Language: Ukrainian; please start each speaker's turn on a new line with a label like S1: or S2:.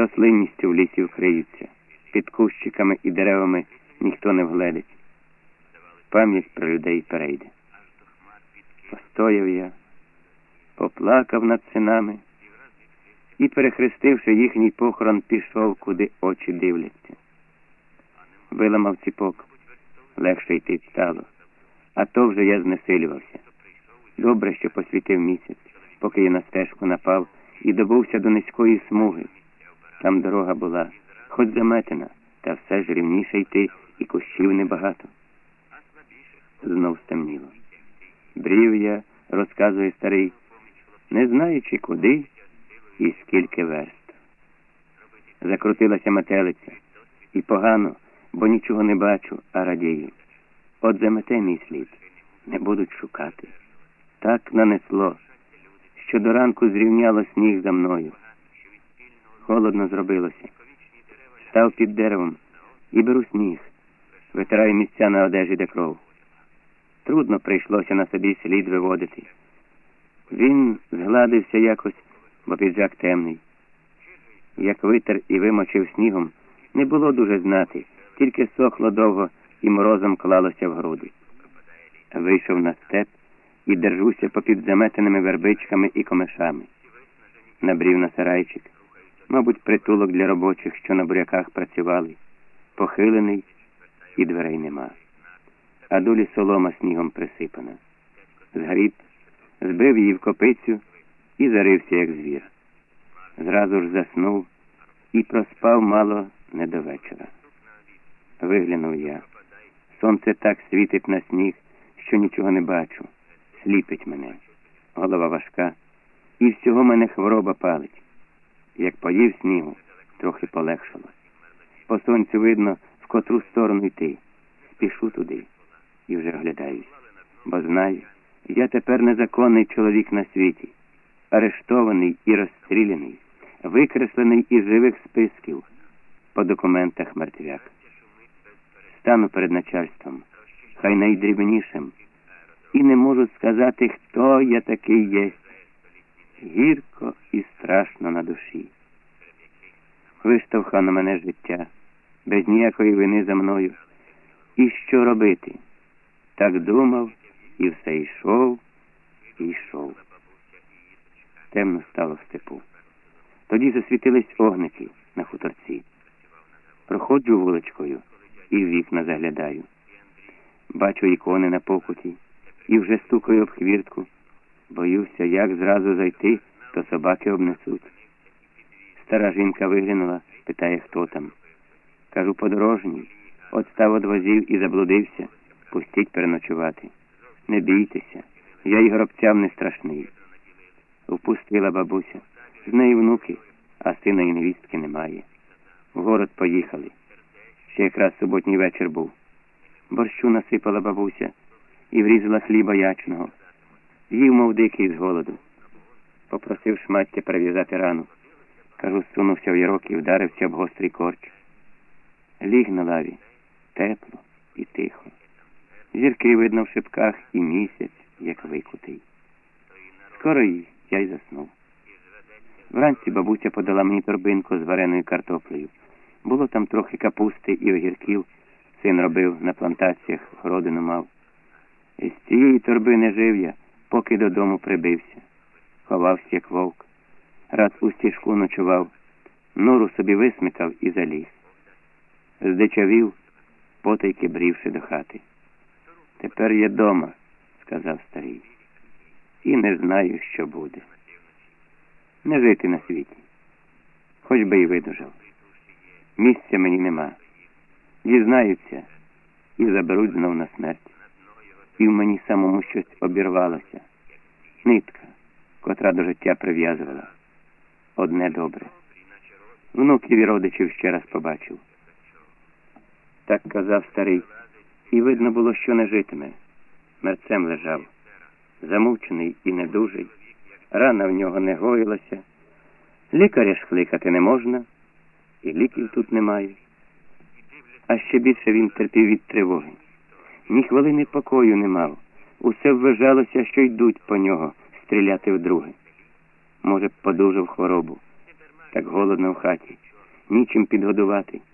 S1: рослинністю в лісі вкриються, під кущиками і деревами ніхто не вгледить. Пам'ять про людей перейде. Постояв я, поплакав над синами і, перехрестивши їхній похорон, пішов, куди очі дивляться. Виламав ціпок, легше йти стало, а то вже я знесилювався. Добре, що посвітив місяць, поки я на стежку напав і добувся до низької смуги. Там дорога була, хоч заметена, та все ж рівніше йти, і кущів небагато. Знов стемніло. Брів я, розказує старий, не знаючи куди і скільки верст. Закрутилася метелиця, і погано, бо нічого не бачу, а радію. От замете мій слід, не будуть шукати. Так нанесло, що до ранку зрівняло сніг за мною. Холодно зробилося. Став під деревом і беру сніг, витираю місця на одежі, де кров. Трудно прийшлося на собі слід виводити. Він згладився якось, бо піджак темний. Як витер і вимочив снігом, не було дуже знати, тільки сохло довго і морозом клалося в груди. Вийшов на степ і держуся попід заметеними вербичками і комишами. Набрів на сарайчик, мабуть, притулок для робочих, що на буряках працювали, похилений і дверей нема. А долі солома снігом присипана. Згріб, збив її в копицю і зарився, як звір. Зразу ж заснув і проспав мало не до вечора. Виглянув я. Сонце так світить на сніг, що нічого не бачу. Сліпить мене. Голова важка. І всього мене хвороба палить. Як поїв снігу, трохи полегшало. По сонцю видно, в котру сторону йти. Спішу туди і вже оглядаюсь. Бо знаю, я тепер незаконний чоловік на світі, арештований і розстріляний, викреслений із живих списків по документах мертвяк. Стану перед начальством, хай найдрібнішим, і не можу сказати, хто я такий є. Гірко і страшно на душі. Виштовха на мене життя, без ніякої вини за мною. І що робити? Так думав і все йшов і йшов. Темно стало в степу. Тоді засвітились огники на хуторці. Проходжу вуличкою і в вікна заглядаю. Бачу ікони на покуті і вже стукаю об хвіртку. Боюся, як зразу зайти, то собаки обнесуть. Стара жінка виглянула, питає, хто там. Кажу, подорожній. От став од возів і заблудився. Пустіть переночувати. Не бійтеся, я й гробцям не страшний. Впустила бабуся. З неї внуки, а сина і невістки немає. В город поїхали. Ще якраз суботній вечір був. Борщу насипала бабуся і врізала хліба ячного. Їв, мов дикий з голоду. Попросив шмаття перев'язати рану. Кажу, сунувся в ярок і вдарився об гострий корч. Ліг на лаві, тепло і тихо. Зірки видно в шипках і місяць, як викутий. Скоро я й заснув. Вранці бабуся подала мені торбинку з вареною картоплею. Було там трохи капусти і огірків. Син робив на плантаціях, городину мав. З цієї торби не жив я, поки додому прибився. Ховався, як вовк. Раз у стіжку ночував, нору собі висмикав і заліз. Здичавів, потайки брівши до хати. Тепер я дома, сказав старий, і не знаю, що буде. Не жити на світі, хоч би і видужав. Місця мені нема. Дізнаються і заберуть знов на смерть. І в мені самому щось обірвалося. Нитка, котра до життя прив'язувала. Одне добре. Внуків і родичів ще раз побачив. Так казав старий і видно було, що не житиме. Мерцем лежав, замучений і недужий, рана в нього не гоїлася, лікаря ж кликати не можна, і ліків тут немає. А ще більше він терпів від тривоги. Ні хвилини покою не мав. Усе вважалося, що йдуть по нього стріляти вдруге. Може, подужав хворобу. Так голодно в хаті, нічим підгодувати.